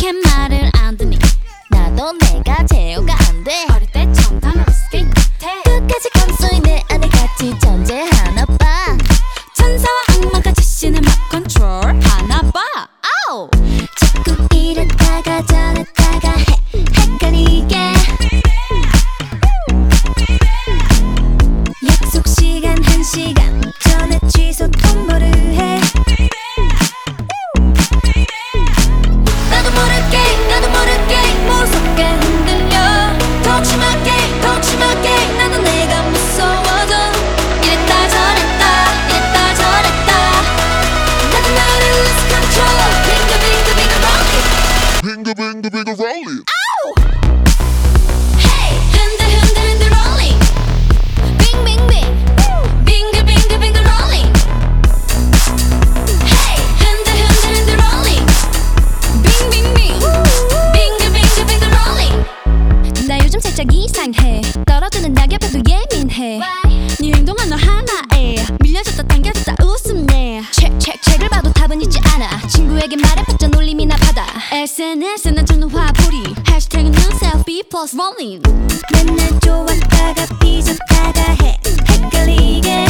그렇게 말을 안 듣니? 나도 내가 제어가 안돼. 어릴 때 정탐 스케이트 끝까지 감수인 내 안에 같이 존재하나 봐 천사와 악마가 자신을 막 컨트롤 흔들 흔들 rolling 예민해. 네 행동 하나 하나에. 밀려졌다 당겨졌다 책, 책을 봐도 답은 있지 않아. 친구에게 말해봤자 놀림이나 받아. SNS는 주는 화풀이 해시태그는 selfie post rolling. 맨날 좋았다가 삐졌다가 해. 헷갈리게